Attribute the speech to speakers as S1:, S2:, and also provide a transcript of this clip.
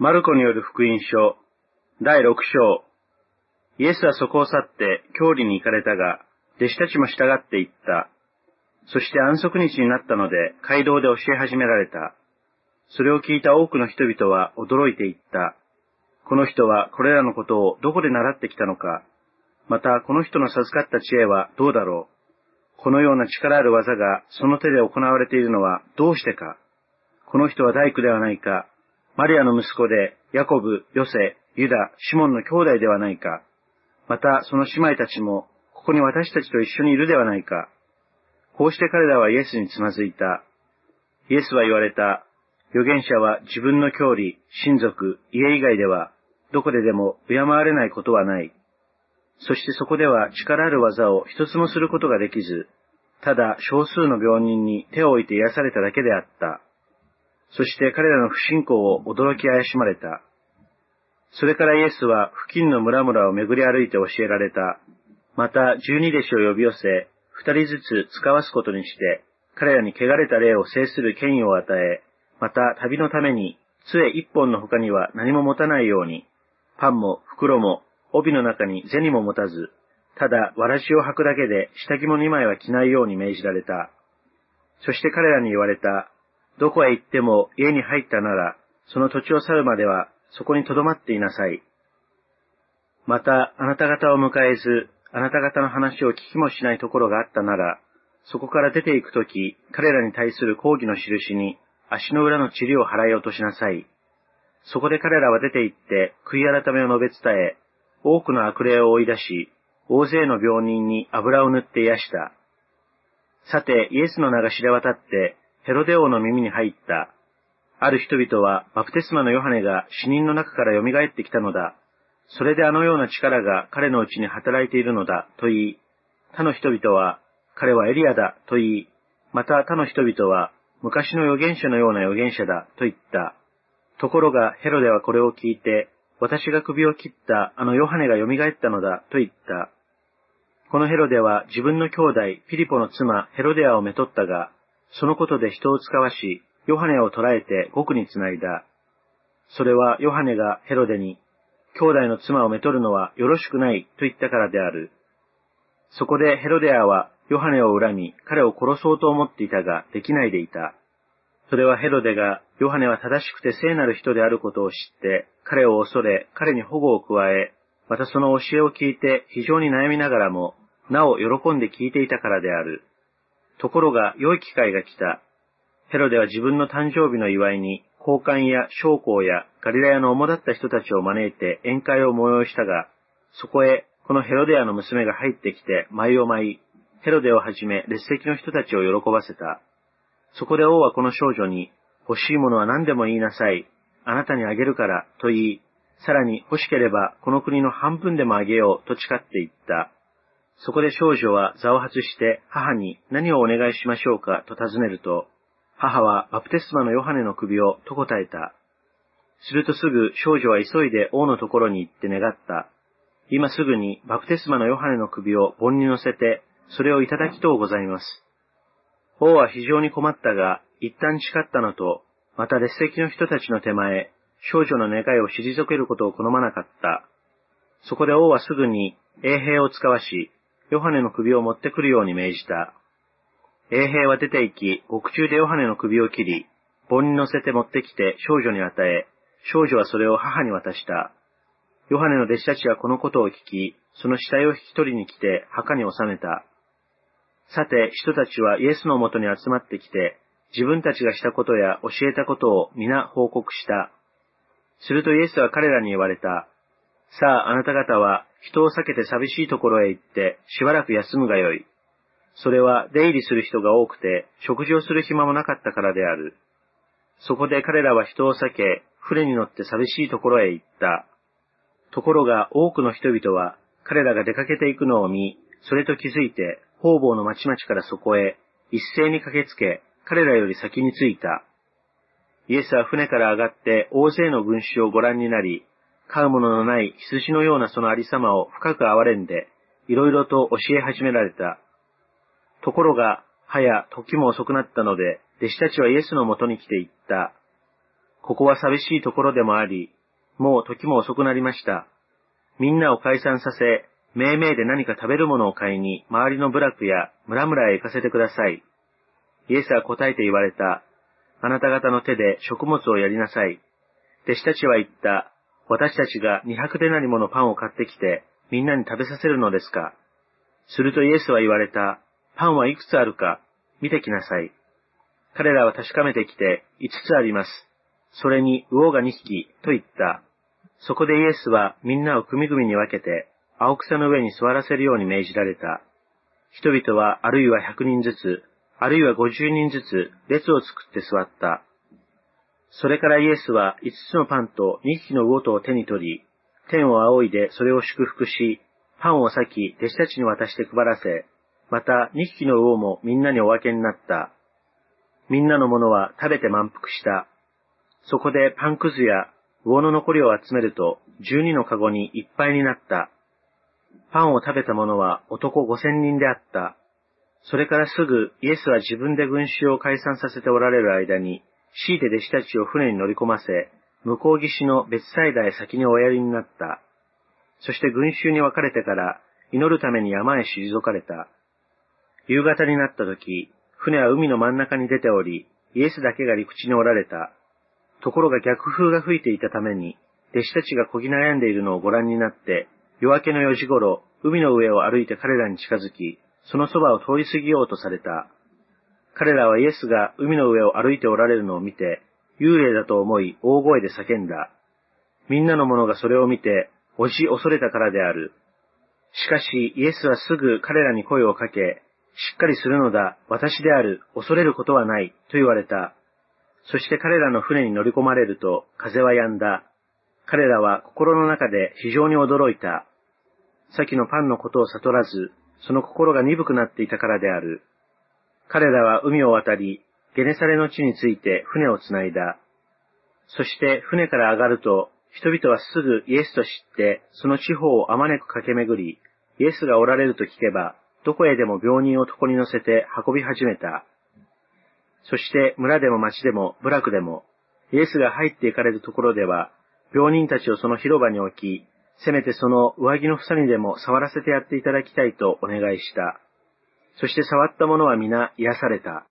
S1: マルコによる福音書、第6章。イエスはそこを去って郷里に行かれたが、弟子たちも従って行った。そして安息日になったので、街道で教え始められた。それを聞いた多くの人々は驚いていった。この人はこれらのことをどこで習ってきたのか、またこの人の授かった知恵はどうだろう。このような力ある技がその手で行われているのはどうしてか。この人は大工ではないか。マリアの息子で、ヤコブ、ヨセ、ユダ、シモンの兄弟ではないか。また、その姉妹たちも、ここに私たちと一緒にいるではないか。こうして彼らはイエスにつまずいた。イエスは言われた。預言者は自分の郷里、親族、家以外では、どこででも敬われないことはない。そしてそこでは力ある技を一つもすることができず、ただ少数の病人に手を置いて癒されただけであった。そして彼らの不信仰を驚き怪しまれた。それからイエスは付近の村々を巡り歩いて教えられた。また十二弟子を呼び寄せ、二人ずつ使わすことにして、彼らに汚れた霊を制する権威を与え、また旅のために杖一本の他には何も持たないように、パンも袋も帯の中に銭も持たず、ただわらじを履くだけで下着も二枚は着ないように命じられた。そして彼らに言われた。どこへ行っても家に入ったなら、その土地を去るまではそこに留まっていなさい。また、あなた方を迎えず、あなた方の話を聞きもしないところがあったなら、そこから出て行くとき、彼らに対する抗議の印に、足の裏の塵を払い落としなさい。そこで彼らは出て行って、悔い改めを述べ伝え、多くの悪霊を追い出し、大勢の病人に油を塗って癒した。さて、イエスの名が知れ渡って、ヘロデ王の耳に入った。ある人々は、バプテスマのヨハネが死人の中から蘇ってきたのだ。それであのような力が彼のうちに働いているのだ、と言い、他の人々は、彼はエリアだ、と言い、また他の人々は、昔の預言者のような預言者だ、と言った。ところがヘロデはこれを聞いて、私が首を切ったあのヨハネが蘇ったのだ、と言った。このヘロデは自分の兄弟、ピリポの妻、ヘロデアをめとったが、そのことで人を使わし、ヨハネを捕らえて獄につないだ。それはヨハネがヘロデに、兄弟の妻をめとるのはよろしくないと言ったからである。そこでヘロデアはヨハネを恨み、彼を殺そうと思っていたが、できないでいた。それはヘロデが、ヨハネは正しくて聖なる人であることを知って、彼を恐れ、彼に保護を加え、またその教えを聞いて非常に悩みながらも、なお喜んで聞いていたからである。ところが良い機会が来た。ヘロデは自分の誕生日の祝いに、交換や将校やガリラヤの主だった人たちを招いて宴会を催したが、そこへこのヘロデアの娘が入ってきて舞を舞い、ヘロデをはじめ列席の人たちを喜ばせた。そこで王はこの少女に、欲しいものは何でも言いなさい。あなたにあげるから、と言い、さらに欲しければこの国の半分でもあげようと誓って言った。そこで少女は座を外して母に何をお願いしましょうかと尋ねると、母はバプテスマのヨハネの首をと答えた。するとすぐ少女は急いで王のところに行って願った。今すぐにバプテスマのヨハネの首を盆に乗せて、それをいただきとうございます。王は非常に困ったが、一旦誓ったのと、また列席の人たちの手前、少女の願いを退けることを好まなかった。そこで王はすぐに衛兵を使わし、ヨハネの首を持ってくるように命じた。衛兵は出て行き、獄中でヨハネの首を切り、盆に乗せて持ってきて少女に与え、少女はそれを母に渡した。ヨハネの弟子たちはこのことを聞き、その死体を引き取りに来て墓に収めた。さて、人たちはイエスのもとに集まってきて、自分たちがしたことや教えたことを皆報告した。するとイエスは彼らに言われた。さあ、あなた方は人を避けて寂しいところへ行ってしばらく休むがよい。それは出入りする人が多くて食事をする暇もなかったからである。そこで彼らは人を避け、船に乗って寂しいところへ行った。ところが多くの人々は彼らが出かけていくのを見、それと気づいて方々の町々からそこへ一斉に駆けつけ、彼らより先に着いた。イエスは船から上がって大勢の群衆をご覧になり、飼うもののない羊のようなそのありさまを深く憐れんで、いろいろと教え始められた。ところが、はや時も遅くなったので、弟子たちはイエスのもとに来て言った。ここは寂しいところでもあり、もう時も遅くなりました。みんなを解散させ、めいめいで何か食べるものを買いに、周りの部落や村々へ行かせてください。イエスは答えて言われた。あなた方の手で食物をやりなさい。弟子たちは言った。私たちが200でなりものパンを買ってきて、みんなに食べさせるのですか？するとイエスは言われた。パンはいくつあるか、見てきなさい。彼らは確かめてきて、5つあります。それに魚が2匹、と言った。そこでイエスはみんなを組々に分けて、青草の上に座らせるように命じられた。人々はあるいは100人ずつ、あるいは50人ずつ列を作って座った。それからイエスは5つのパンと2匹の魚とを手に取り、天を仰いでそれを祝福し、パンを裂き弟子たちに渡して配らせ、また2匹の魚もみんなにお分けになった。みんなのものは食べて満腹した。そこでパンくずや魚の残りを集めると、十二のカゴにいっぱいになった。パンを食べた者は男五千人であった。それからすぐイエスは自分で群衆を解散させておられる間に、強いて弟子たちを船に乗り込ませ、向こう岸の別サイダへ先におやりになった。そして群衆に分かれてから祈るために山へ退かれた。夕方になった時、船は海の真ん中に出ており、イエスだけが陸地におられた。ところが逆風が吹いていたために、弟子たちがこぎ悩んでいるのをご覧になって、夜明けの4時頃、海の上を歩いて彼らに近づき、そのそばを通り過ぎようとされた。彼らはイエスが海の上を歩いておられるのを見て、幽霊だと思い大声で叫んだ。みんなの者がそれを見て、押し恐れたからである。しかし、イエスはすぐ彼らに声をかけ、しっかりするのだ、私である、恐れることはない、と言われた。そして彼らの船に乗り込まれると、風は止んだ。彼らは心の中で非常に驚いた。先のパンのことを悟らず、その心が鈍くなっていたからである。彼らは海を渡り、ゲネサレの地について船をつないだ。そして船から上がると、人々はすぐイエスと知って、その地方をあまねく駆け巡り、イエスがおられると聞けば、どこへでも病人を床に乗せて運び始めた。そして村でも町でも部落でも、イエスが入っていかれるところでは、病人たちをその広場に置き、せめてその上着の房にでも触らせてやっていただきたいとお願いした。そして触った者は皆癒された。